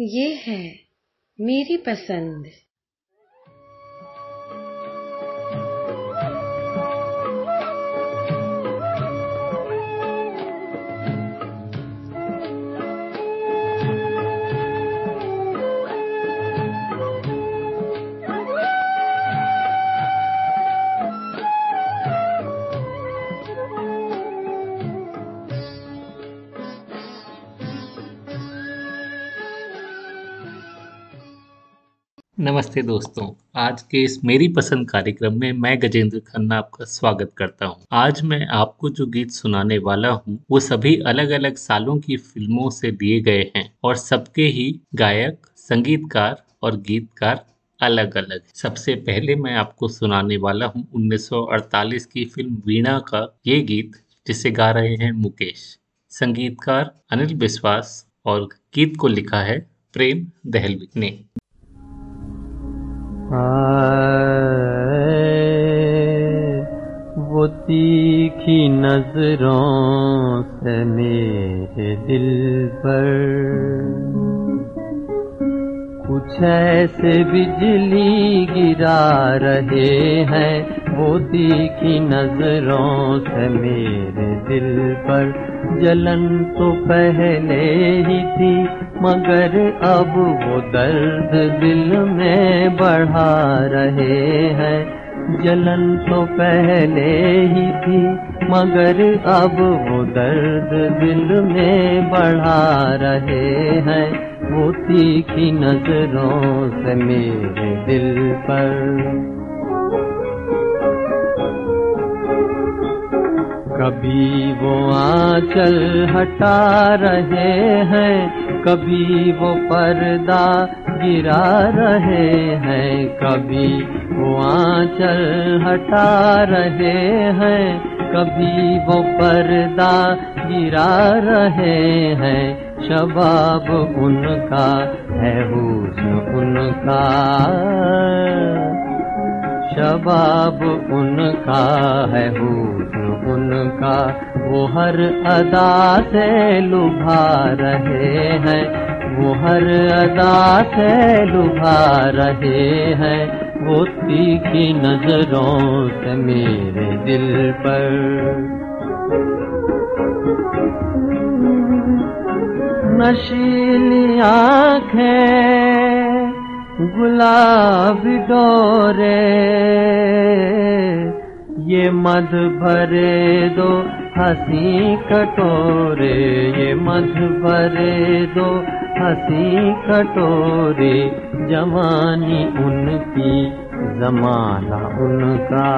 ये है मेरी पसंद। नमस्ते दोस्तों। आज के इस मेरी पसंद कार्यक्रम में मैं गजेंद्र खन्ना आपका स्वागत करता हूँ। आज मैं आपको जो गीत सुनाने वाला हूँ, वो सभी अलग अलग सालों की फ़िल्मों से दिए गए हैं और सबके ही गायक संगीतकार और गीतकार अलग अलग सबसे पहले मैं आपको सुनाने वाला हूँ 1948 की फ़िल्म वीणा का ये गीत जिसे गा रहे हैं मुकेश। संगीतकार अनिल विश्वास और गीत को लिखा है प्रेम दहलवी ने। वो तीखी नज़रों से मेरे दिल पर। कुछ ऐसे बिजली गिरा रहे हैं वो तीखी नज़रों से मेरे दिल पर जलन तो पहले ही थी, मगर अब वो दर्द दिल में बढ़ा रहे हैं। जलन तो पहले ही थी, मगर अब वो दर्द दिल में बढ़ा रहे हैं। वो तीखी नज़रों से मेरे दिल पर कभी वो आंचल हटा रहे हैं, कभी वो पर्दा गिरा रहे हैं, कभी वो आंचल हटा रहे हैं, कभी वो पर्दा गिरा रहे हैं। शबाब उनका है हुस्न उनका। शबाब उनका है हुस्न उनका। वो हर अदा से लुभा रहे हैं, वो हर अदा से लुभा रहे हैं। वो तीखी नज़रों से मेरे दिल पर। नशीली आँखें गुलाब डोरे ये मध भरे दो हंसी कटोरे ये मध भरे दो हंसी कटोरे जवानी उनकी जमाना उनका।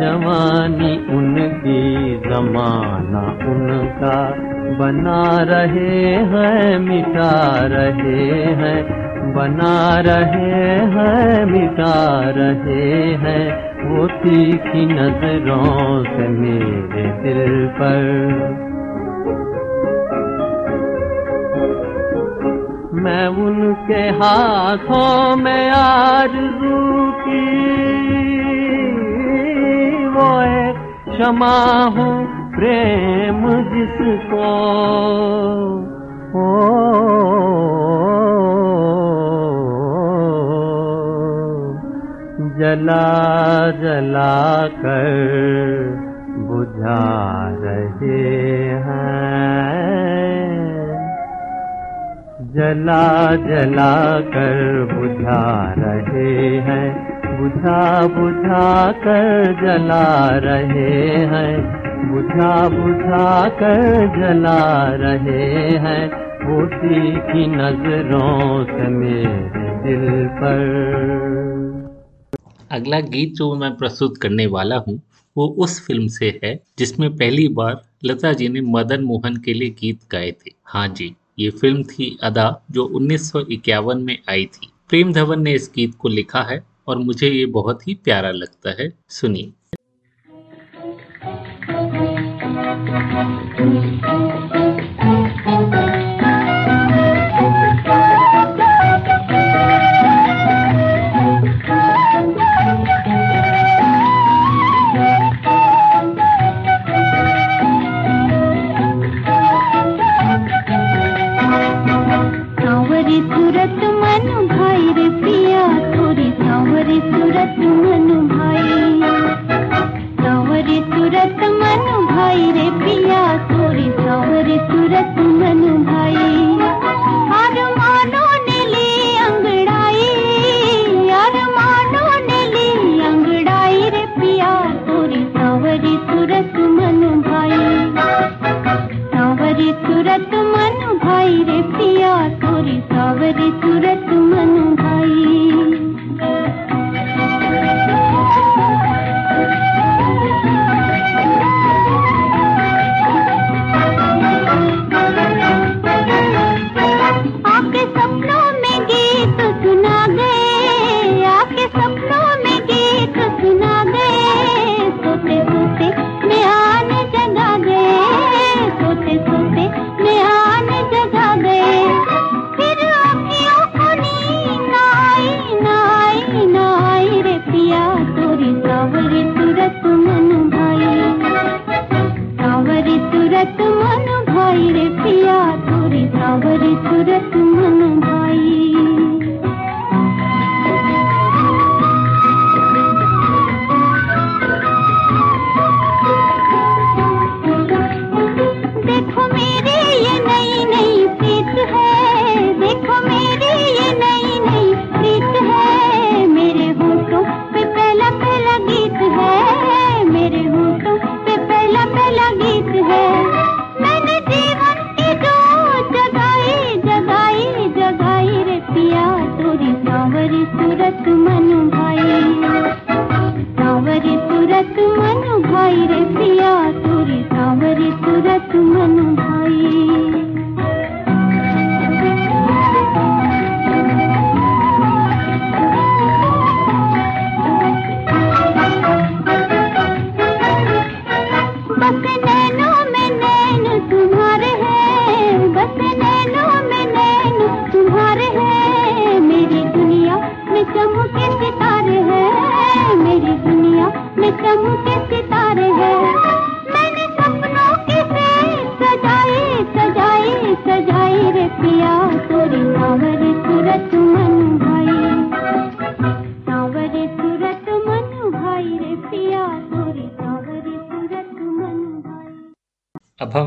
जवानी उनकी जमाना उनका बना रहे हैं, मिटा रहे हैं। बना रहे हैं, मिटा रहे हैं। वो तीखी नज़रों से मेरे दिल पर। मैं उनके हाथों में आरज़ू की, वो एक क्षमा हूँ। प्रेम जिसको ओ, जला जला कर बुझा रहे हैं। जला जला कर बुझा रहे हैं। बुझा बुझा कर जला रहे हैं। बुझा बुझा कर जला रहे हैं वो की नज़रों से मेरे दिल पर। अगला गीत जो मैं प्रस्तुत करने वाला हूँ, वो उस फ़िल्म से है, जिसमें पहली बार लता जी ने मदन मोहन के लिए गीत गाए थे। हाँ जी, ये फ़िल्म थी अदा, जो उन्नीस सौ इक्यावन में आई थी। प्रेम धवन ने इस गीत को लिखा है, और मुझे ये बहुत ही प्यारा लगता है। सुनिए। Thank you.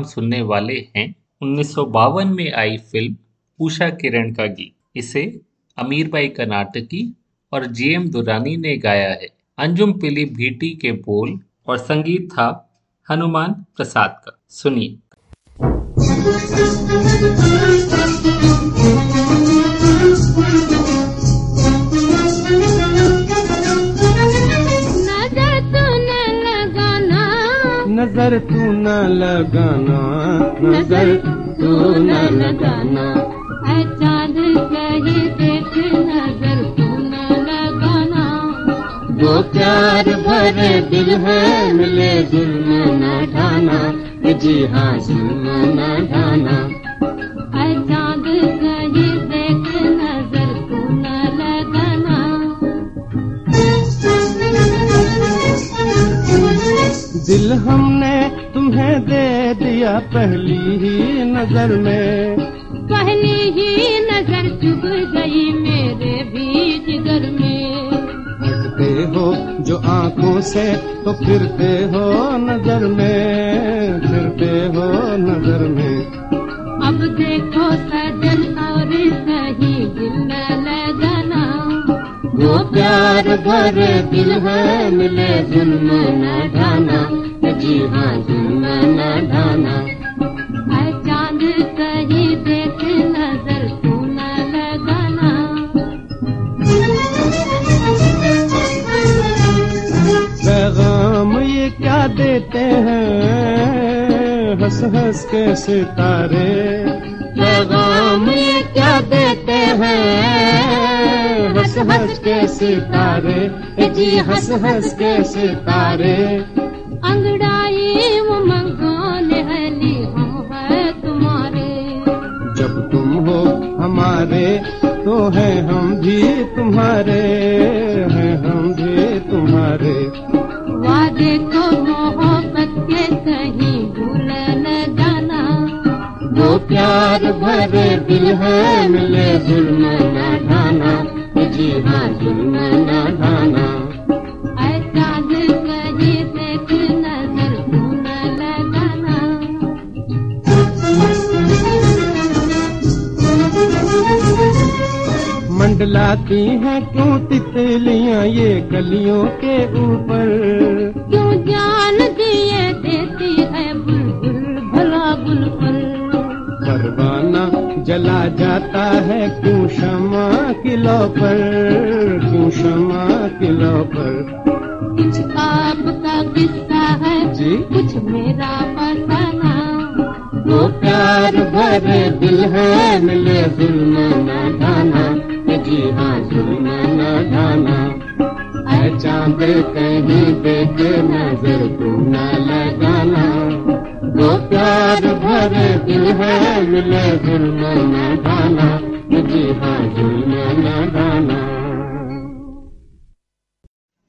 हम सुनने वाले हैं। उन्नीस सौ बावन में आई फ़िल्म उषा किरण का गीत। इसे अमीर भाई कर्नाटकी और जीएम दुरानी ने गाया है। अंजुम पिली भीटी के बोल और संगीत था हनुमान प्रसाद का। सुनिए। नज़र तू न लगाना नज़र तू न लगाना चाँद कहीं देख नज़र तू न लगाना। वो प्यार भरे दिल है मिले जुल्म न ढाना जी हाँ जुल्म न ढाना। चाँद कहीं दिल हमने तुम्हें दे दिया पहली ही नज़र में। पहली ही नज़र चुभ गई मेरे भी जिगर में। हटते हो जो आँखों से तो फिरते हो नज़र में फिरते हो नज़र में। अब देखो सजन और सही दिल लगाना वो प्यार भरे दिल है मिले जुल्म न ढाना जी हाँ जुल्म न ढाना। चाँद कहीं देख नज़र तू न लगाना। पैगाम ये क्या देते हैं हंस हंस के सितारे। पैगाम हंस के सितारे जी हंस हंस के सितारे। अंगड़ाई वो मंगोने हली हम है तुम्हारे। जब तुम हो हमारे तो है हम भी तुम्हारे हैं हम भी तुम्हारे। वादे को मोहब्बत के कहीं भूल न जाना। वो प्यार भरे दिल है मिले जुल्म न ढाना। जी हाँ जुल्म न ढाना ऐ देख नज़र लगाना। मंडलाती हैं क्यों तितलियाँ ये गलियों के ऊपर। क्यों जान दिए देती है बुलबुल भला बुलबुल? परवाना जला जाता है क्यों क्षमा किलो पर क्यों क्षमा किलो पर। कुछ आपका किस्सा है जी। कुछ मेरा फसाना। वो प्यार भरे दिल है मिले जुल्म न ढाना। जी हाँ जुल्म न ढाना। चाँद कहीं देख नज़र तू न लगाना। वो प्यार भरे दिल है, मिले जुल्म न ढाना जी हाँ जुल्म न ढाना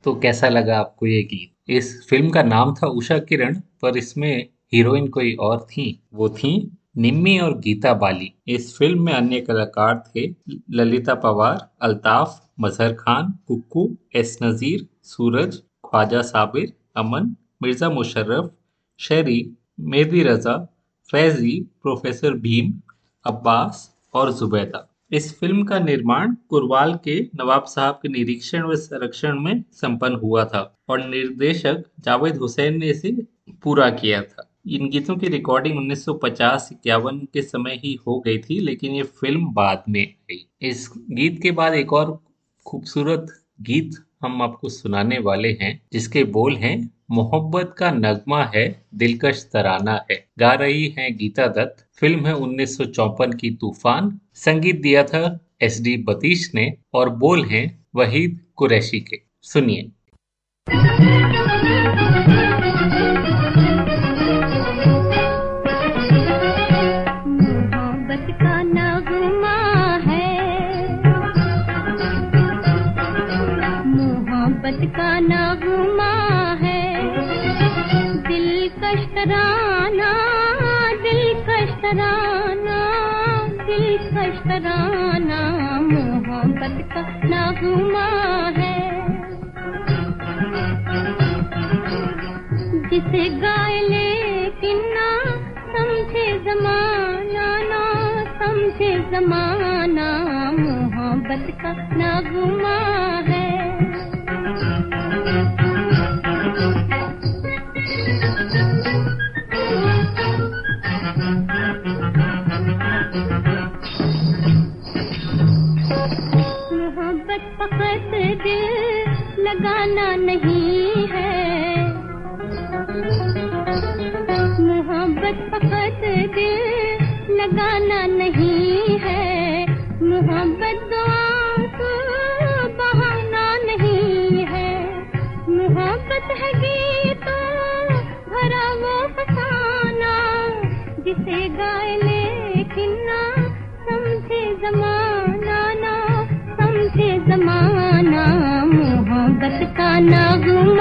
तो कैसा लगा आपको ये गीत? इस फ़िल्म का नाम था उषा किरण, पर इसमें हीरोइन कोई और थी। वो थी निम्मी और गीता बाली। इस फ़िल्म में अन्य कलाकार थे ललिता पवार, अल्ताफ, मजहर खान, कुक्कू, एस नजीर, सूरज, ख्वाजा साबिर, अमन, मिर्ज़ा मुशर्रफ शेरी मेहदी रजा, फैजी, प्रोफेसर भीम, अब्बास और जुबैदा। इस फ़िल्म का निर्माण कुरवाल के नवाब साहब के निरीक्षण व संरक्षण में संपन्न हुआ था और निर्देशक जावेद हुसैन ने इसे पूरा किया था। इन गीतों की रिकॉर्डिंग 1950 इक्यावन के समय ही हो गई थी, लेकिन ये फ़िल्म बाद में आई। इस गीत के बाद एक और खूबसूरत गीत हम आपको सुनाने वाले हैं, जिसके बोल हैं मोहब्बत का नगमा है, दिलकश तराना है। गा रही हैं गीता दत्त। फ़िल्म है उन्नीस की तूफ़ान। संगीत दिया था एस डी बतीश ने और बोल हैं वहीद कुरैशी के। सुनिए। नगमा है, जिसे गाय लेकिन ना समझे जमाना, ना समझे जमाना, मोहब्बत का नगमा है। जमाना मोहब्बत का नगमा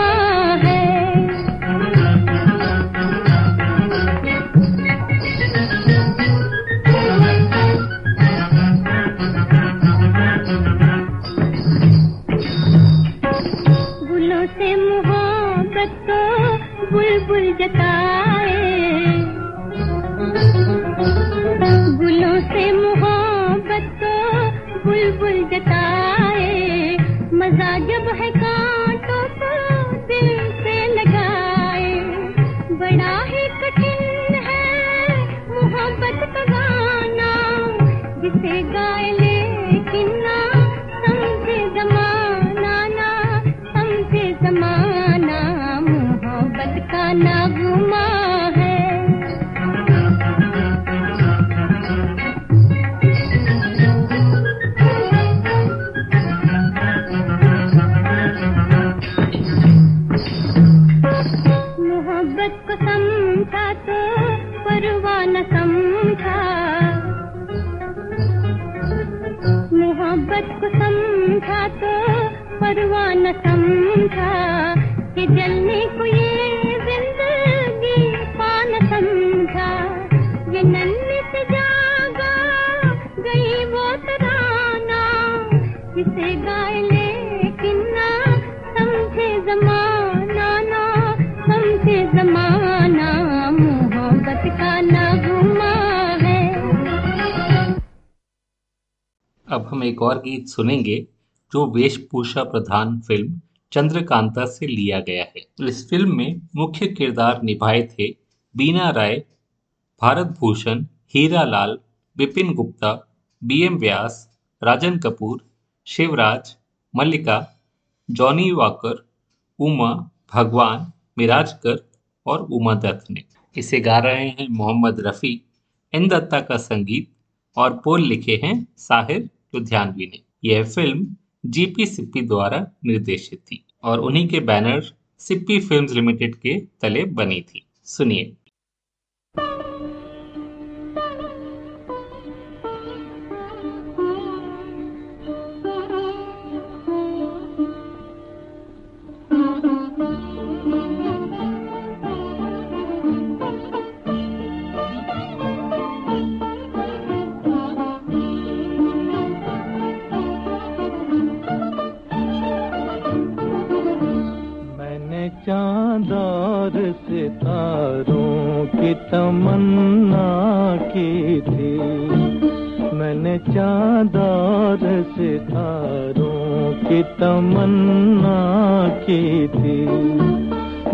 हम एक और गीत सुनेंगे, जो वेशभूषा प्रधान फ़िल्म चंद्रकांता से लिया गया है। इस फ़िल्म में मुख्य किरदार निभाए थे Bina Rai, Bharat Bhushan, Hira Lal, Vipin Gupta B M Vyas, Rajan Kapoor, Shivraj, Mallika, Johnny walker, Uma, Bhagwan, Mirajkar और उमा दत्त ने। इसे गा रहे हैं मोहम्मद रफ़ी, एन दत्ता का संगीत और पोल लिखे हैं साहिर लुधियानवी ने यह फ़िल्म जीपी सिप्पी द्वारा निर्देशित थी और उन्हीं के बैनर सिप्पी फिल्म्स लिमिटेड के तले बनी थी। सुनिए। तमन्ना की थी।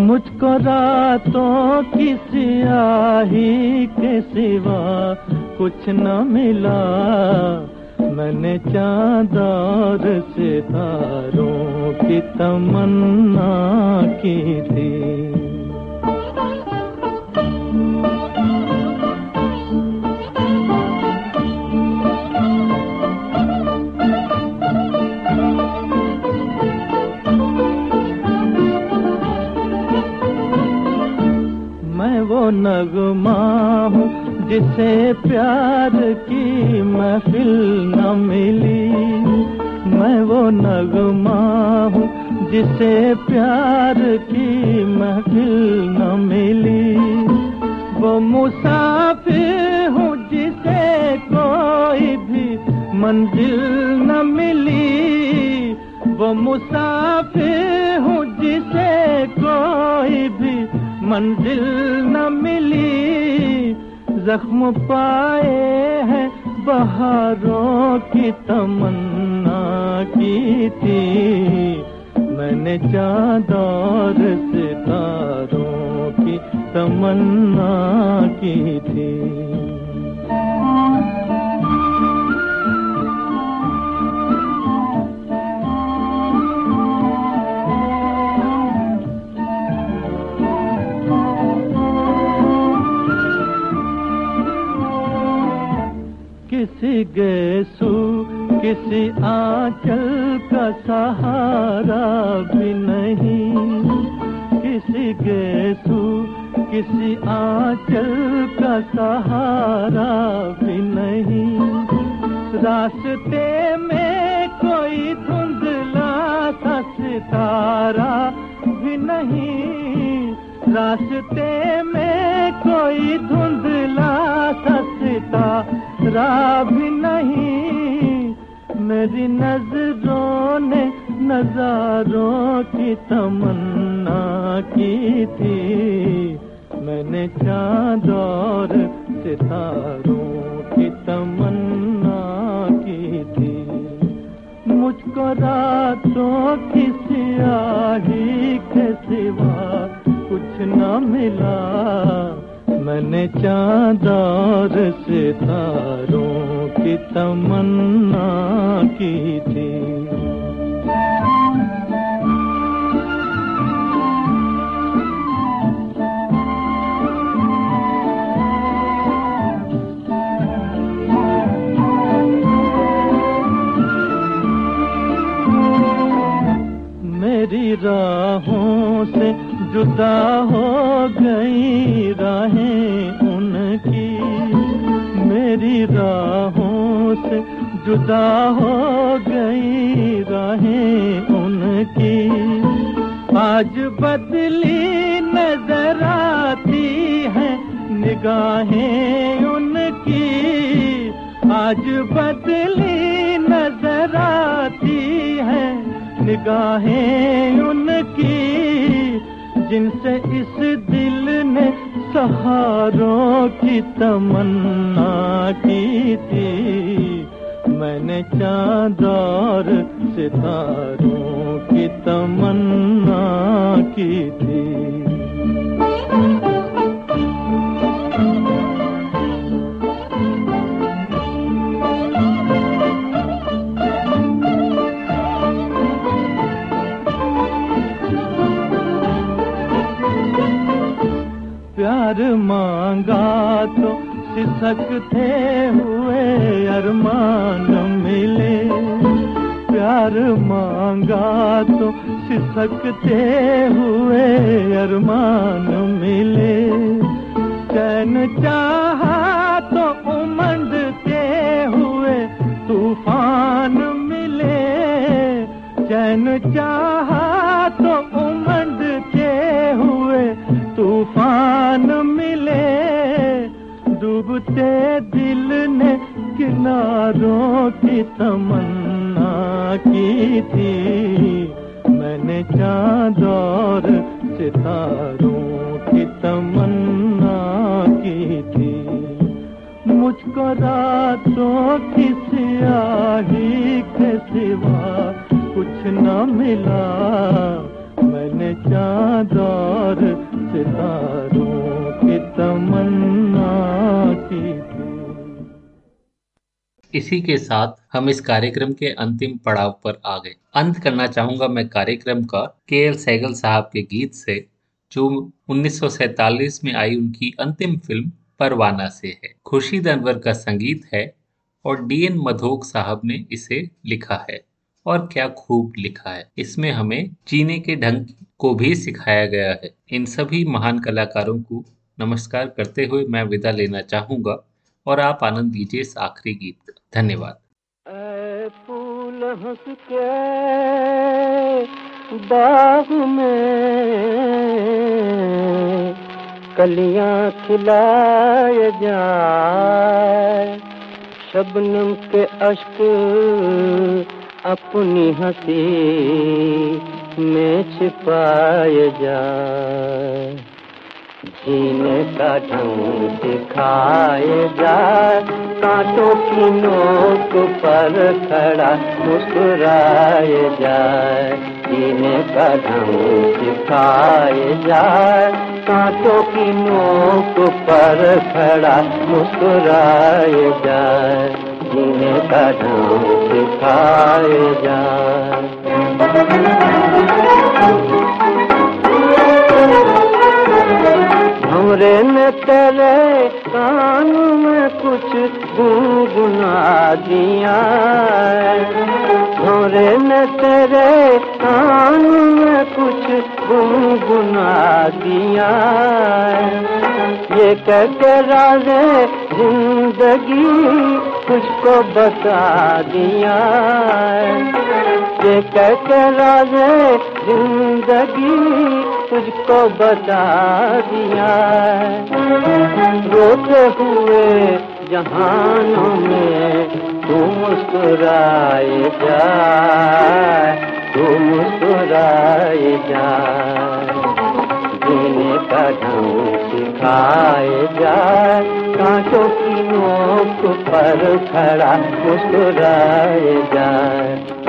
मुझको रातों की सियाही के सिवा कुछ न मिला। मैंने चाँद और सितारों की तमन्ना की थी। नगमा हूँ जिसे प्यार की महफिल न मिली। मैं वो नगमा हूँ जिसे प्यार की महफिल न मिली। वो मुसाफिर हूँ, जिसे कोई भी मंजिल न मिली। वो मुसाफिर हूँ, जिसे कोई भी मंजिल न मिली, जख्म पाए हैं बहारों की तमन्ना की थी। मैंने चाँद और सितारों की तमन्ना की थी। किसी गेसु, किसी आंचल का सहारा भी नहीं। किसी गेसु, किसी आंचल का सहारा भी नहीं। रास्ते में कोई धुंधला सा सितारा भी नहीं। रास्ते में कोई धुंधला सा सितारा भी नहीं, मेरी नज़रों ने नजारों की तमन्ना की थी। मैंने चाँद और सितारों की तमन्ना की थी। मुझको रातों की सियाही के सिवा कुछ न मिला। मैंने चाँद और सितारों की तमन्ना की थी। मेरी राहों से जुदा हो गई राहें उनकी। मेरी राहों से जुदा हो गई राहें उनकी। आज बदली नज़र आती है निगाहें उनकी। आज बदली नज़र आती है निगाहें उनकी। जिनसे इस दिल ने सहारों की तमन्ना की थी। मैंने चाँद और सितारों की तमन्ना की थी। सिसकते हुए अरमान मिले। प्यार मांगा तो सिसकते हुए अरमान मिले। चैन चाहा तो उमंडते हुए तूफ़ान मिले। चैन चाहा तो उमंडते हुए तूफ़ान मिले, डूबते दिल ने किनारों की तमन्ना की थी। मैंने चाँद और सितारों की तमन्ना की थी। मुझको रातों की सियाही के सिवा कुछ न मिला। मैंने चाँद और सितारों की तमन्ना की इसी के साथ हम इस कार्यक्रम के अंतिम पड़ाव पर आ गए। अंत करना चाहूँगा मैं कार्यक्रम का के एल सहगल साहब के गीत से, जो 1947 में आई उनकी अंतिम फ़िल्म परवाना से है। खुर्शीद अनवर का संगीत है और डीएन मधोक साहब ने इसे लिखा है और क्या खूब लिखा है। इसमें हमें जीने के ढंग को भी सिखाया गया है। इन सभी महान कलाकारों को नमस्कार करते हुए मैं विदा लेना चाहूँगा और आप आनंद लीजिए इस आखिरी गीत का। धन्यवाद। बाग में कलियाँ खिलाए जाए। शबनम के अश्क अपनी हँसी में छिपाए जाए। जीने का ढंग सिखाए जाए। कांटों की नोक पर खड़ा मुस्कुराए जाए। जीने का ढंग सिखाए जाए। कांटों की नोक पर खड़ा मुस्कुराए जाए। जीने का ढंग सिखाए जाए। हमरे ने तेरे कान में कुछ गुनगुना दिया हमरे ने तेरे कान में कुछ गुनगुना दिया ये कह के राजे ज़िंदगी तुझको बता दिया ये कह के राजे, ज़िंदगी तुझको बता दिया रोते हुए जहानों में तू मुस्कुराए जाए तू मुस्कुराए जाए जीने का ढंग सिखाए जा, कांटों की नोक पर खड़ा मुस्कुराए जीने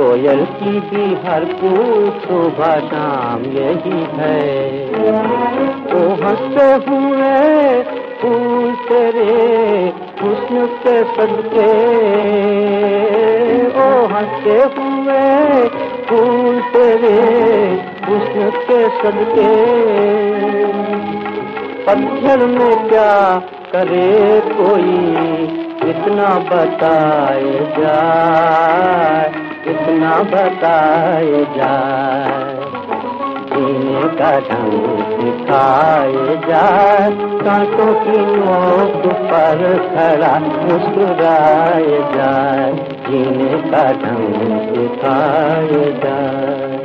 कोयल की भी हर सुबह शाम यही है। ओ हँसते हुए फूल तेरे हुस्न के सदके ओ हँसते हुए फूल तेरे हुस्न के सदके पत्थर में क्या करे कोई, इतना बताए जाए। इतना बताए जाए। जीने का ढंग सिखाए जाए। कांटों की नोक पर खड़ा मुस्कुराए जाए। जीने का ढंग सिखाए जाए।